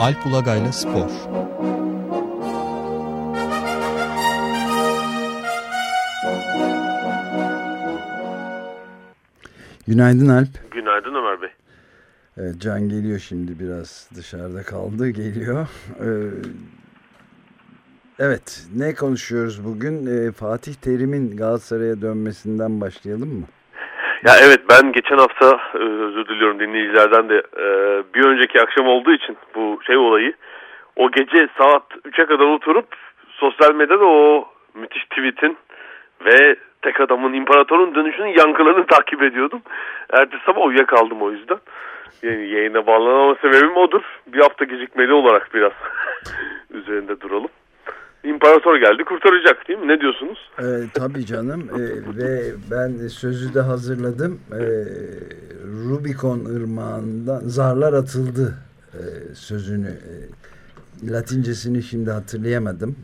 Alp Ulagay'la Spor Günaydın Alp. Günaydın Ömer Bey. Evet, Can geliyor şimdi biraz dışarıda kaldı geliyor. Ee, evet ne konuşuyoruz bugün? Ee, Fatih Terim'in Galatasaray'a dönmesinden başlayalım mı? Ya evet ben geçen hafta e, özür diliyorum dinleyicilerden de e, bir önceki akşam olduğu için bu şey olayı o gece saat 3'e kadar oturup sosyal medyada o müthiş tweet'in ve tek adamın imparatorun dönüşünün yankılarını takip ediyordum. Ertesi sabah uyuyakaldım o yüzden. Yani yayına bağlanama sebebim odur. Bir hafta gecikmeli olarak biraz üzerinde duralım. İmparator geldi kurtaracak değil mi? Ne diyorsunuz? Ee, tabii canım ee, ve ben sözü de hazırladım. Ee, Rubicon ırmağından zarlar atıldı ee, sözünü. Ee, Latincesini şimdi hatırlayamadım.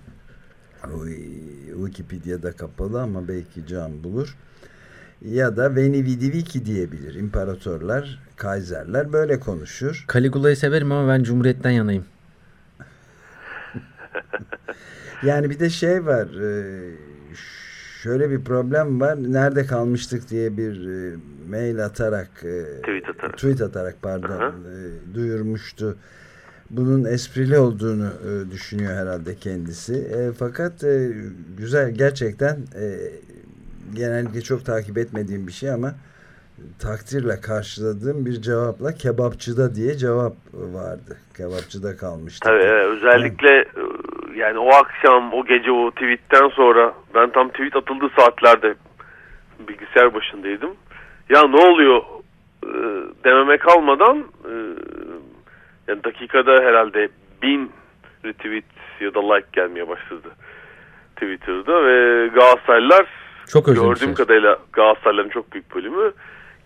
Wikipedia'da kapalı ama belki can bulur. Ya da Veni Vidi Vici diyebilir. İmparatorlar, kaiserler böyle konuşur. Caligula'yı severim ama ben Cumhuriyet'ten yanayım. yani bir de şey var. Şöyle bir problem var. Nerede kalmıştık diye bir mail atarak, tweet atarak, tweet atarak pardon, Aha. duyurmuştu bunun esprili olduğunu e, düşünüyor herhalde kendisi. E, fakat e, güzel gerçekten e, genellikle çok takip etmediğim bir şey ama takdirle karşıladığım bir cevapla kebapçıda diye cevap vardı. Kebapçıda kalmıştı. Tabii evet, özellikle. Yani o akşam o gece o tweetten sonra ben tam tweet atıldığı saatlerde bilgisayar başındaydım. Ya ne oluyor e, dememe kalmadan e, yani dakikada herhalde bin retweet ya da like gelmeye başladı Twitter'da ve Galatasaraylılar çok gördüğüm kadarıyla Galatasaraylıların çok büyük bölümü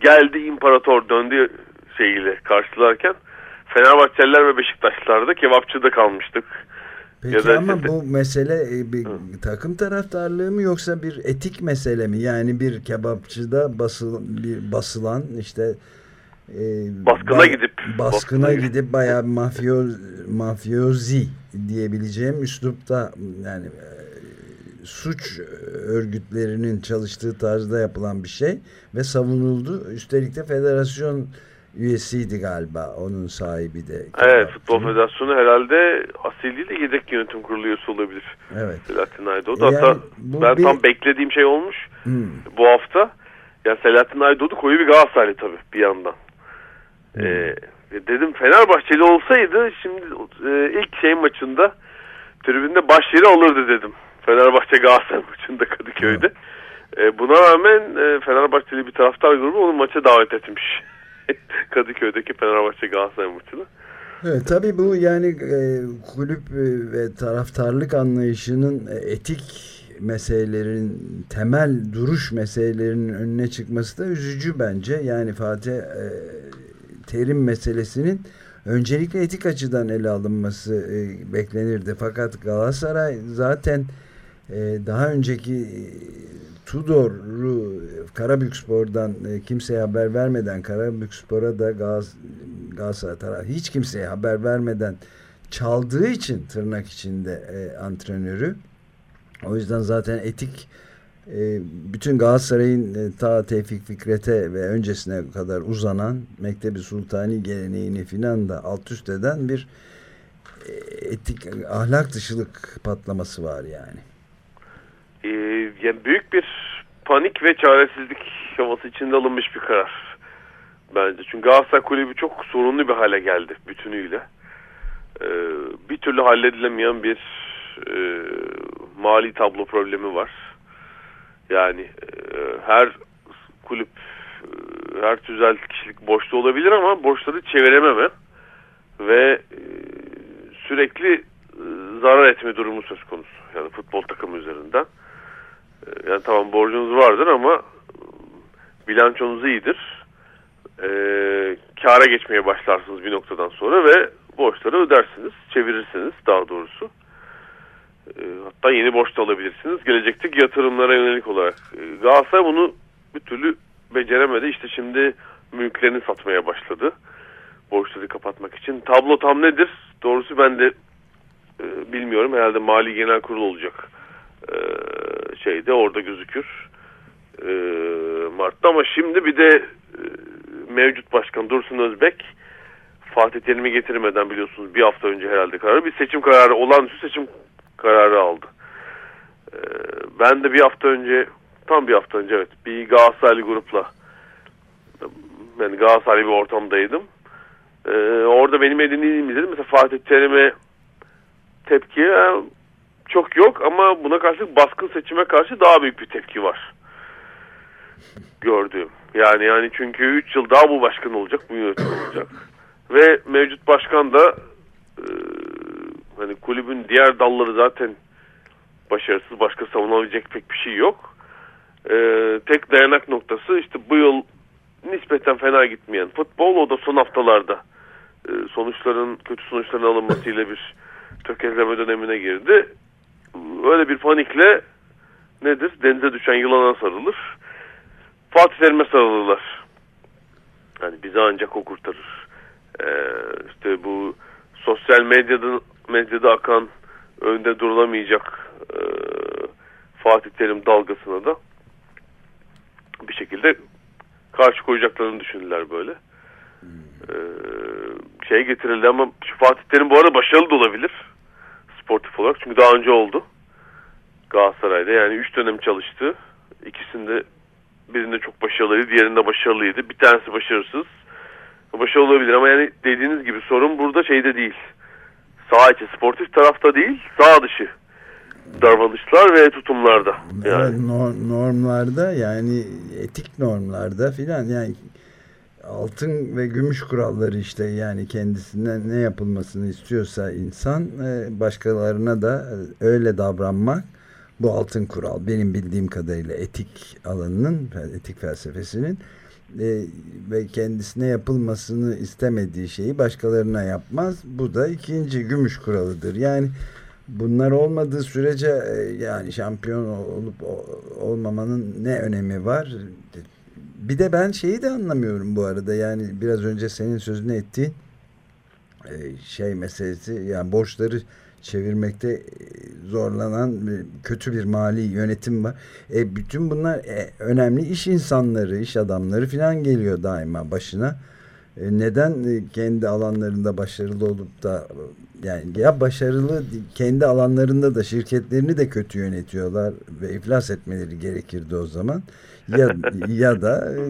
geldi imparator döndü şeyiyle karşılarken Fenerbahçeliler ve Beşiktaşlılar da kebapçıda kalmıştık. Peki ya da ama işte, bu mesele e, bir Hı. takım taraftarlığı mı yoksa bir etik mesele mi? Yani bir kebapçıda basıl, bir basılan işte e, baskına gidip baskına, baskına gidip bayağı mafyoz mafyozi diyebileceğim üslupta yani e, suç örgütlerinin çalıştığı tarzda yapılan bir şey ve savunuldu. Üstelik de federasyon üyesiydi galiba onun sahibi de. Evet futbol federasyonu herhalde asil değil de yedek yönetim kurulu üyesi olabilir. Evet. Selahattin Aydoğdu. Yani Hatta ben bir... tam beklediğim şey olmuş hmm. bu hafta. Yani Selahattin Aydoğdu koyu bir Galatasaraylı tabii bir yandan. Ee, dedim Fenerbahçeli olsaydı şimdi e, ilk şey maçında tribünde baş yeri alırdı dedim. Fenerbahçe Galatasaray maçında Kadıköy'de. E, buna rağmen e, Fenerbahçeli bir taraftar grubu onu maça davet etmiş. Kadıköy'deki Fenerbahçe Galatasaray maçını. Evet, tabii bu yani e, kulüp e, ve taraftarlık anlayışının e, etik meselelerin temel duruş meselelerinin önüne çıkması da üzücü bence. Yani Fatih e, terim meselesinin öncelikle etik açıdan ele alınması e, beklenirdi. Fakat Galatasaray zaten e, daha önceki e, Tudor'u Karabükspor'dan e, kimseye haber vermeden Karabükspor'a da Gaz, Galatasaray tarafı hiç kimseye haber vermeden çaldığı için tırnak içinde e, antrenörü o yüzden zaten etik ee, bütün Galatasaray'ın e, ta Tevfik Fikret'e ve öncesine kadar uzanan Mektebi Sultani geleneğini filan da alt üst eden bir e, etik ahlak dışılık patlaması var yani. Ee, yani büyük bir panik ve çaresizlik havası içinde alınmış bir karar bence. Çünkü Galatasaray Kulübü çok sorunlu bir hale geldi bütünüyle. Ee, bir türlü halledilemeyen bir e, mali tablo problemi var yani e, her kulüp e, her tüzel kişilik borçlu olabilir ama borçları çevirememe ve e, sürekli e, zarar etme durumu söz konusu. Yani futbol takımı üzerinden. E, yani tamam borcunuz vardır ama bilançonuz iyidir. E, kâra geçmeye başlarsınız bir noktadan sonra ve borçları ödersiniz, çevirirsiniz daha doğrusu. E, hatta yeni borç da alabilirsiniz. Gelecekteki yatırımlara yönelik olarak. E, Galatasaray bunu bir türlü beceremedi. İşte şimdi mülklerini satmaya başladı. borçları kapatmak için. Tablo tam nedir? Doğrusu ben de e, bilmiyorum. Herhalde Mali Genel Kurul olacak e, şeyde orada gözükür. E, Mart'ta ama şimdi bir de e, mevcut başkan Dursun Özbek Fatih Terim'i getirmeden biliyorsunuz bir hafta önce herhalde kararı bir seçim kararı olağanüstü seçim kararı aldı. E, ben de bir hafta önce tam bir hafta önce evet bir Galatasaraylı grupla yani Galatasaraylı bir ortamdaydım. Ee, orada benim edindiğim izledim. Mesela Fatih Terim'e tepki e, çok yok ama buna karşılık baskın seçime karşı daha büyük bir tepki var. Gördüğüm. Yani yani çünkü 3 yıl daha bu başkan olacak, bu yönetim olacak. Ve mevcut başkan da e, hani kulübün diğer dalları zaten başarısız, başka savunabilecek pek bir şey yok. E, tek dayanak noktası işte bu yıl nispeten fena gitmeyen futbol o da son haftalarda e, sonuçların kötü sonuçların alınmasıyla bir tökezleme dönemine girdi. Öyle bir panikle nedir? Denize düşen yılana sarılır. Fatih Terim'e sarılırlar. Yani bizi ancak o kurtarır. Ee, işte bu sosyal medyada medyada akan önde durulamayacak e, Fatih Terim dalgasına da bir şekilde karşı koyacaklarını düşündüler böyle. Ee, şey getirildi ama şu Fatih Terim bu arada başarılı da olabilir. Sportif olarak. Çünkü daha önce oldu. Galatasaray'da yani 3 dönem çalıştı. İkisinde birinde çok başarılıydı, diğerinde başarılıydı. Bir tanesi başarısız. Başarılı olabilir ama yani dediğiniz gibi sorun burada şeyde değil. Sağ içi sportif tarafta değil, sağ dışı davranışlar ve tutumlarda. Yani. Evet, normlarda yani etik normlarda filan yani altın ve gümüş kuralları işte yani kendisinden ne yapılmasını istiyorsa insan e, başkalarına da öyle davranmak bu altın kural. Benim bildiğim kadarıyla etik alanının etik felsefesinin e, ve kendisine yapılmasını istemediği şeyi başkalarına yapmaz. Bu da ikinci gümüş kuralıdır. Yani bunlar olmadığı sürece e, yani şampiyon olup olmamanın ne önemi var? Bir de ben şeyi de anlamıyorum bu arada yani biraz önce senin sözünü ettiğin e, şey meselesi yani borçları çevirmekte e, zorlanan kötü bir mali yönetim var. E, bütün bunlar önemli iş insanları, iş adamları falan geliyor daima başına. Neden kendi alanlarında başarılı olup da yani ya başarılı kendi alanlarında da şirketlerini de kötü yönetiyorlar ve iflas etmeleri gerekirdi o zaman. Ya ya da e,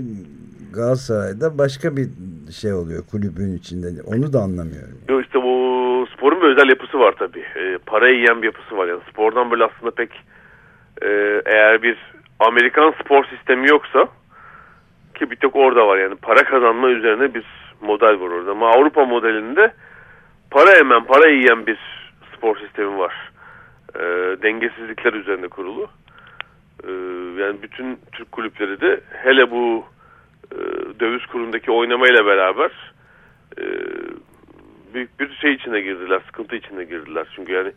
Galatasaray'da başka bir şey oluyor kulübün içinde. Onu da anlamıyorum. Yok işte bu sporun bir özel yapısı var tabii. E, para yiyen bir yapısı var. Yani spordan böyle aslında pek e, eğer bir Amerikan spor sistemi yoksa ki bir tek orada var yani para kazanma üzerine bir model var orada. Ama Avrupa modelinde para emen, para yiyen bir spor sistemi var. E, dengesizlikler üzerine kurulu. E, yani bütün Türk kulüpleri de hele bu e, döviz kurundaki oynamayla beraber e, büyük bir şey içine girdiler, sıkıntı içine girdiler. Çünkü yani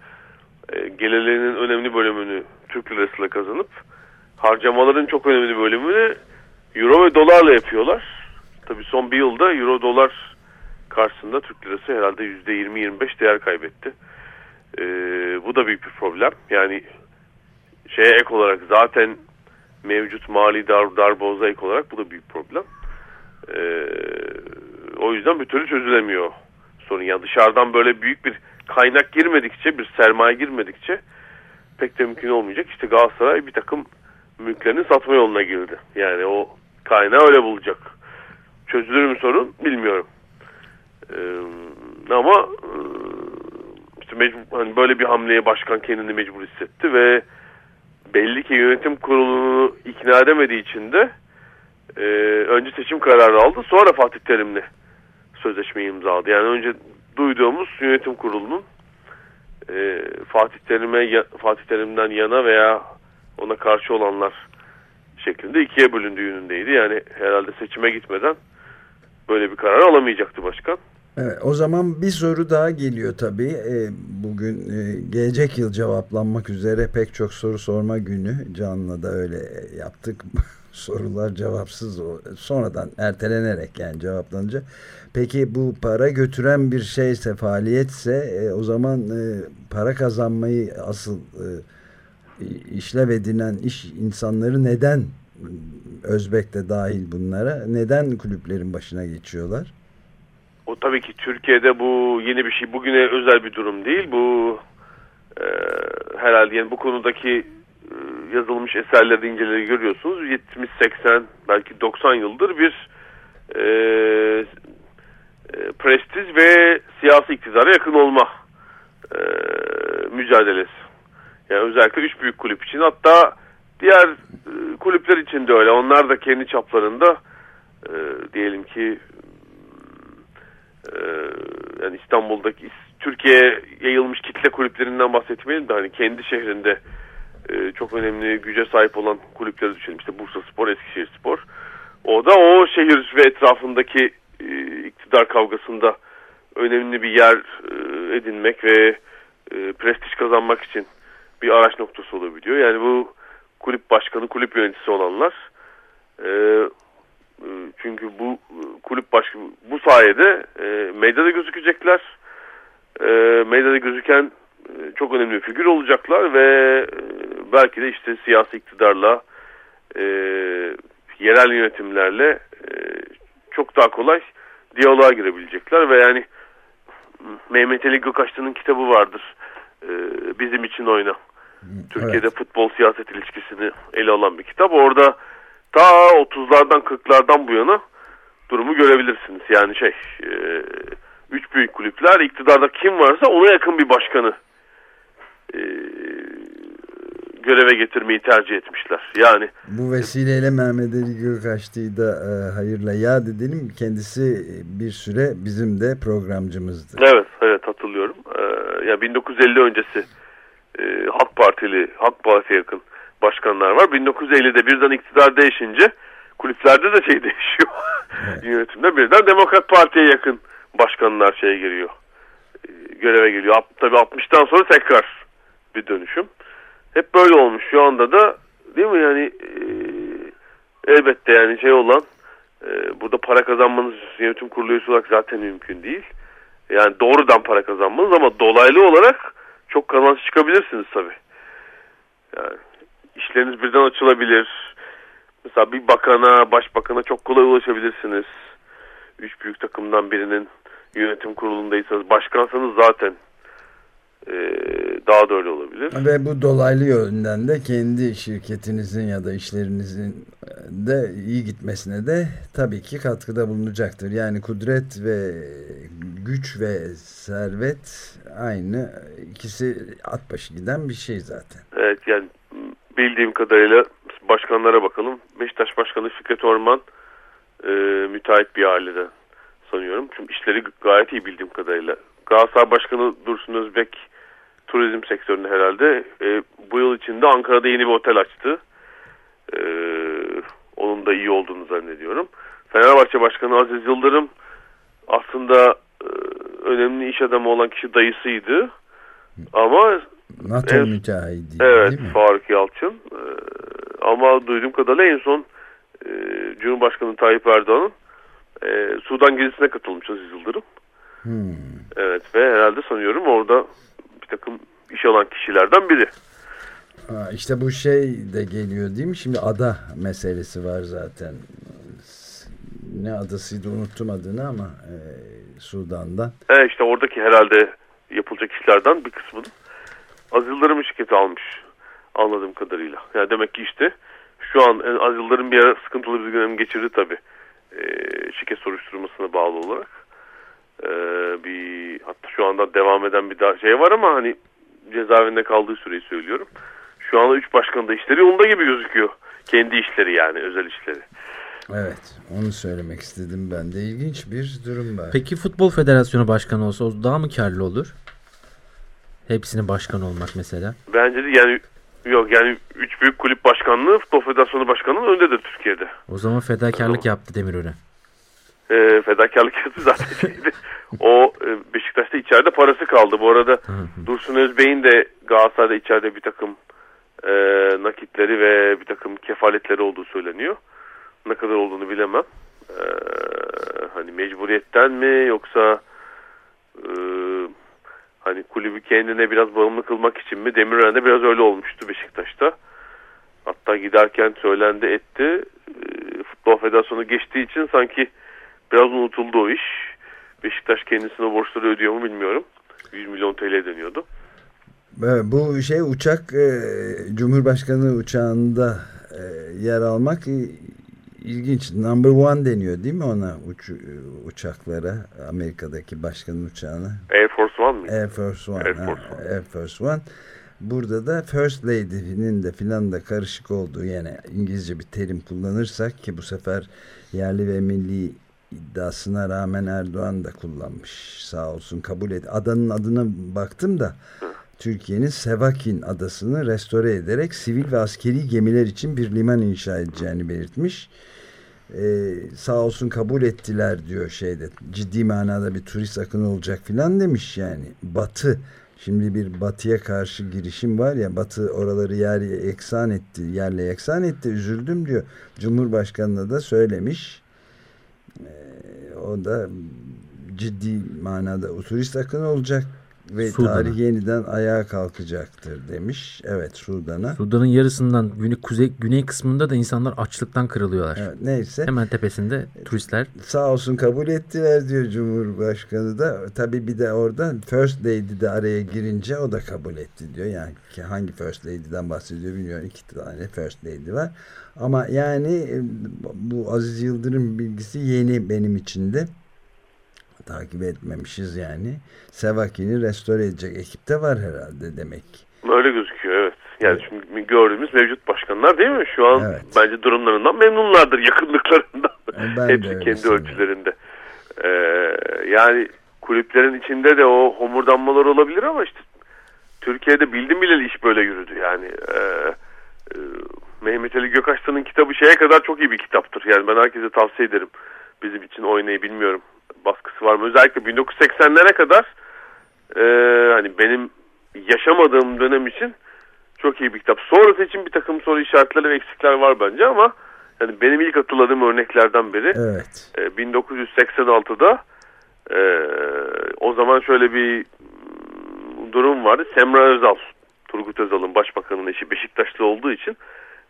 e, gelirlerinin önemli bölümünü Türk lirasıyla kazanıp harcamaların çok önemli bölümünü euro ve dolarla yapıyorlar. Tabii son bir yılda euro dolar karşısında Türk lirası herhalde %20-25 değer kaybetti. E, bu da büyük bir problem. Yani şeye ek olarak zaten mevcut mali dar, darboğaza ek olarak bu da büyük problem. E, o yüzden bir türlü çözülemiyor sorun. Yani dışarıdan böyle büyük bir kaynak girmedikçe, bir sermaye girmedikçe pek de mümkün olmayacak. İşte Galatasaray bir takım mülklerini satma yoluna girdi. Yani o kaynağı öyle bulacak. Çözülür mü sorun bilmiyorum. Ee, ama e, işte mecbur, hani böyle bir hamleye başkan kendini mecbur hissetti ve belli ki yönetim kurulunu ikna edemediği için de e, önce seçim kararı aldı sonra Fatih Terim'le sözleşmeyi imzaladı. Yani önce duyduğumuz yönetim kurulunun e, Fatih Terim'e Fatih Terim'den yana veya ona karşı olanlar şeklinde ikiye bölündüğü yönündeydi. Yani herhalde seçime gitmeden böyle bir karar alamayacaktı başkan. Evet, o zaman bir soru daha geliyor tabii. E, bugün e, gelecek yıl cevaplanmak üzere pek çok soru sorma günü. Can'la da öyle yaptık sorular cevapsız sonradan ertelenerek yani cevaplanınca. Peki bu para götüren bir şeyse faaliyetse e, o zaman para kazanmayı asıl e, işlev edinen iş insanları neden Özbek de dahil bunlara neden kulüplerin başına geçiyorlar? O tabii ki Türkiye'de bu yeni bir şey. Bugüne özel bir durum değil. Bu e, herhalde yani bu konudaki e, yazılmış eserlerde incelemeyi görüyorsunuz. 70-80 belki 90 yıldır bir e, e, prestij ve siyasi iktidara yakın olma e, mücadelesi. Yani özellikle üç büyük kulüp için hatta diğer e, kulüpler için de öyle. Onlar da kendi çaplarında e, diyelim ki e, yani İstanbul'daki Türkiye yayılmış kitle kulüplerinden bahsetmeyelim de hani kendi şehrinde e, çok önemli güce sahip olan kulüpleri düşünelim. İşte Bursa Spor, Eskişehir Spor. O da o şehir ve etrafındaki e, iktidar kavgasında önemli bir yer e, edinmek ve e, prestij kazanmak için bir araç noktası olabiliyor. Yani bu kulüp başkanı, kulüp yöneticisi olanlar e, e, çünkü bu kulüp başkanı bu sayede e, medyada gözükecekler. E, medyada gözüken e, çok önemli bir figür olacaklar ve e, belki de işte siyasi iktidarla e, yerel yönetimlerle e, çok daha kolay diyaloğa girebilecekler ve yani Mehmet Ali Gökaçlı'nın kitabı vardır. E, bizim için oyna. Türkiye'de evet. futbol siyaset ilişkisini ele alan bir kitap. Orada ta 30'lardan 40'lardan bu yana durumu görebilirsiniz. Yani şey e, üç büyük kulüpler iktidarda kim varsa ona yakın bir başkanı e, göreve getirmeyi tercih etmişler. Yani bu vesileyle Mehmet Ali Gökaçlı'yı da e, hayırla yad edelim. Kendisi bir süre bizim de programcımızdı. Evet, evet hatırlıyorum. E, ya 1950 öncesi e, Halk Partili, Halk Parti'ye yakın başkanlar var. 1950'de birden iktidar değişince kulüplerde de şey değişiyor. Evet. Yönetimde birden Demokrat Parti'ye yakın başkanlar şeye giriyor. E, göreve geliyor. Tabii 60'tan sonra tekrar bir dönüşüm. Hep böyle olmuş. Şu anda da değil mi yani e, elbette yani şey olan e, burada para kazanmanız yönetim kurulu üyesi olarak zaten mümkün değil. Yani doğrudan para kazanmanız ama dolaylı olarak çok kazanç çıkabilirsiniz tabii. Yani işleriniz birden açılabilir. Mesela bir bakana, başbakana çok kolay ulaşabilirsiniz. Üç büyük takımdan birinin yönetim kurulundaysanız, başkansanız zaten e, daha da öyle olabilir. Ve bu dolaylı yönden de kendi şirketinizin ya da işlerinizin de iyi gitmesine de tabii ki katkıda bulunacaktır. Yani kudret ve güç ve servet aynı ikisi at başı giden bir şey zaten. Evet yani bildiğim kadarıyla başkanlara bakalım. Beşiktaş Başkanı Fikret Orman e, müteahhit bir aileden sanıyorum. Çünkü işleri gayet iyi bildiğim kadarıyla. Galatasaray Başkanı Dursun Özbek turizm sektöründe herhalde. E, bu yıl içinde Ankara'da yeni bir otel açtı. E, onun da iyi olduğunu zannediyorum. Fenerbahçe Başkanı Aziz Yıldırım aslında önemli iş adamı olan kişi dayısıydı. Ama NATO en, müteahhidi. Evet Faruk Yalçın. E, ama duyduğum kadarıyla en son e, Cumhurbaşkanı Tayyip Erdoğan'ın e, Sudan gezisine katılmış Aziz Yıldırım. Hmm. Evet ve herhalde sanıyorum orada bir takım iş alan kişilerden biri. Ha, işte bu şey de geliyor değil mi? Şimdi ada meselesi var zaten. Ne adasıydı unuttum adını ama e, Sudan'da. E işte oradaki herhalde yapılacak işlerden bir kısmını Az Yıldırım şirketi almış anladığım kadarıyla. Yani demek ki işte şu an Az Yıldırım bir ara sıkıntılı bir dönem geçirdi tabii. E, şirket soruşturmasına bağlı olarak. E, bir hatta şu anda devam eden bir daha şey var ama hani cezaevinde kaldığı süreyi söylüyorum. Şu anda üç başkanın da işleri yolunda gibi gözüküyor. Kendi işleri yani özel işleri. Evet onu söylemek istedim ben de ilginç bir durum var. Peki Futbol Federasyonu Başkanı olsa o daha mı karlı olur? Hepsinin başkan olmak mesela. Bence de yani yok yani üç büyük kulüp başkanlığı Futbol Federasyonu Başkanı'nın önündedir Türkiye'de. O zaman fedakarlık yaptı Demirören. E, fedakarlık yaptı zaten o e, Beşiktaş'ta içeride parası kaldı. Bu arada Dursun Özbey'in de Galatasaray'da içeride bir takım e, nakitleri ve bir takım kefaletleri olduğu söyleniyor. Ne kadar olduğunu bilemem. E, hani mecburiyetten mi yoksa e, hani kulübü kendine biraz bağımlı kılmak için mi? Demirören'de biraz öyle olmuştu Beşiktaş'ta. Hatta giderken söylendi etti. E, Futbol Federasyonu geçtiği için sanki biraz unutuldu o iş. Beşiktaş kendisine borçları ödüyor mu bilmiyorum. 100 milyon TL deniyordu. Bu şey uçak e, Cumhurbaşkanı uçağında e, yer almak ilginç. Number one deniyor değil mi ona uç, uçaklara Amerika'daki başkanın uçağına? Air Force One mı? Air Force One. Air Force One. Air Force One. Burada da First Lady'nin de filan da karışık olduğu yani İngilizce bir terim kullanırsak ki bu sefer yerli ve milli iddiasına rağmen Erdoğan da kullanmış. Sağ olsun kabul et. Adanın adına baktım da Türkiye'nin Sevakin adasını restore ederek sivil ve askeri gemiler için bir liman inşa edeceğini belirtmiş. Ee, sağ olsun kabul ettiler diyor şeyde. Ciddi manada bir turist akını olacak filan demiş yani. Batı Şimdi bir batıya karşı girişim var ya batı oraları yer eksan etti yerle eksan etti üzüldüm diyor. Cumhurbaşkanına da söylemiş. Ee, o da ciddi manada turist akını olacak ve Sudan'a. tarih yeniden ayağa kalkacaktır demiş. Evet Sudan'a. Sudan'ın yarısından güney, kuzey, güney kısmında da insanlar açlıktan kırılıyorlar. Evet, neyse. Hemen tepesinde turistler. Sağ olsun kabul ettiler diyor Cumhurbaşkanı da. Tabii bir de orada First Lady de araya girince o da kabul etti diyor. Yani hangi First Lady'den bahsediyor bilmiyorum. İki tane First Lady var. Ama yani e, bu Aziz Yıldırım bilgisi yeni benim için de takip etmemişiz yani. Sevaki'ni restore edecek ekipte var herhalde demek. Öyle gözüküyor evet. Yani evet. şimdi gördüğümüz mevcut başkanlar değil mi? Şu an evet. bence durumlarından memnunlardır yakınlıklarından. Ben Hepsi kendi sanırım. ölçülerinde. Ee, yani kulüplerin içinde de o homurdanmalar olabilir ama işte Türkiye'de bildim bileli iş böyle yürüdü. Yani e, e, Mehmet Ali Gökaçtan'ın kitabı şeye kadar çok iyi bir kitaptır. Yani ben herkese tavsiye ederim. Bizim için oynayı bilmiyorum baskısı var mı? Özellikle 1980'lere kadar e, hani benim yaşamadığım dönem için çok iyi bir kitap. Sonrası için bir takım soru işaretleri ve eksikler var bence ama yani benim ilk hatırladığım örneklerden biri evet. e, 1986'da e, o zaman şöyle bir durum vardı. Semra Özal, Turgut Özal'ın başbakanın eşi Beşiktaşlı olduğu için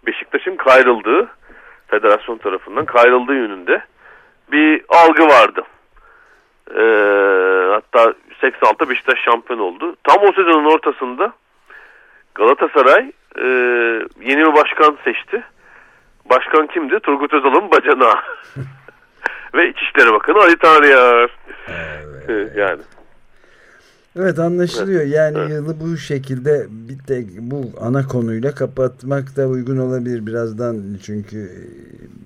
Beşiktaş'ın kayrıldığı federasyon tarafından kayrıldığı yönünde bir algı vardı. E, hatta 86'da Beşiktaş şampiyon oldu. Tam o sezonun ortasında Galatasaray e, yeni bir başkan seçti. Başkan kimdi? Turgut Özal'ın bacanağı. Ve İçişleri Bakanı Ali Tanrıyar. Evet. yani. Evet anlaşılıyor. Yani evet. yılı bu şekilde bir tek bu ana konuyla kapatmak da uygun olabilir birazdan çünkü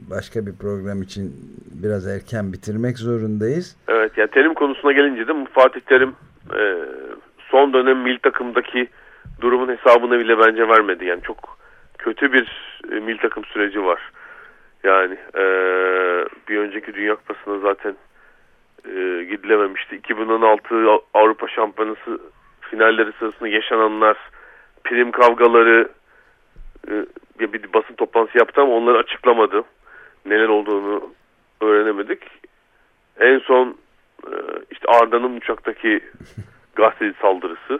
başka bir program için biraz erken bitirmek zorundayız. Evet yani terim konusuna gelince de Fatih Terim e, son dönem mil takımdaki durumun hesabını bile bence vermedi. Yani çok kötü bir e, mil takım süreci var. Yani e, bir önceki Dünya Kupası'na zaten e, gidilememişti. 2016 Avrupa Şampiyonası finalleri sırasında yaşananlar, prim kavgaları e, bir basın toplantısı yaptı ama onları açıklamadı. Neler olduğunu öğrenemedik. En son e, işte Arda'nın uçaktaki gazeteci saldırısı.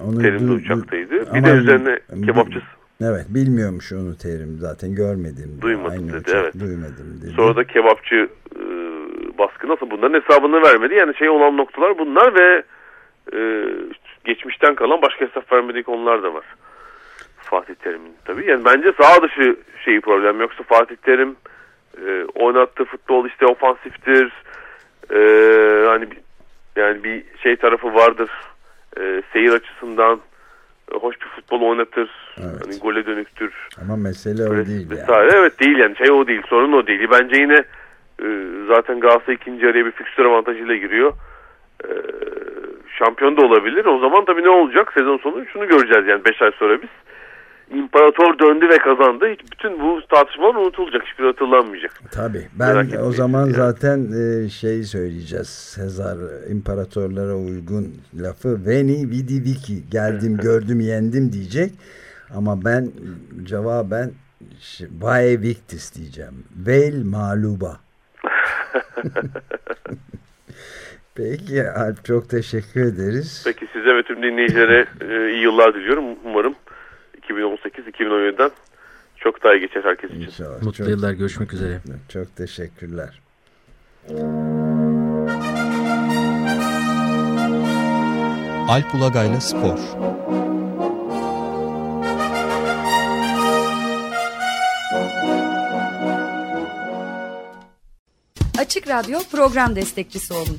Onu, Terim de uçaktaydı. Bir de üzerine kebapçısı. Evet bilmiyormuş onu Terim zaten görmedim. Duymadım Aynı dedi uçak, evet. Duymadım dedi. Sonra da kebapçı e, baskı nasıl bunların hesabını vermedi. Yani şey olan noktalar bunlar ve e, geçmişten kalan başka hesap vermediği konular da var. Fatih Terim'in tabii. Yani bence sağ dışı şeyi problem yoksa Fatih Terim e, oynattığı futbol işte ofansiftir. E, hani yani bir şey tarafı vardır. E, seyir açısından e, hoş bir futbol oynatır. Evet. Hani gole dönüktür. Ama mesele o değil yani. Evet değil yani şey o değil. Sorun o değil. Bence yine e, zaten Galatasaray ikinci araya bir fikstür avantajıyla giriyor. E, şampiyon da olabilir. O zaman tabii ne olacak? Sezon sonu şunu göreceğiz yani 5 ay sonra biz imparator döndü ve kazandı. Hiç bütün bu tartışmalar unutulacak. Hiçbir hatırlanmayacak. Tabii. Ben o zaman yani. zaten şey söyleyeceğiz. Sezar imparatorlara uygun lafı Veni vidi vici geldim gördüm yendim diyecek. Ama ben cevaben Vae Victis diyeceğim. Vel Maluba. Peki Alp çok teşekkür ederiz. Peki size ve tüm dinleyicilere e, iyi yıllar diliyorum. Umarım 2018-2017'den çok daha iyi geçer herkes için. İnşallah. Mutlu çok, yıllar görüşmek üzere. Çok teşekkürler. Alp Ulagay'la Spor Açık Radyo program destekçisi olun.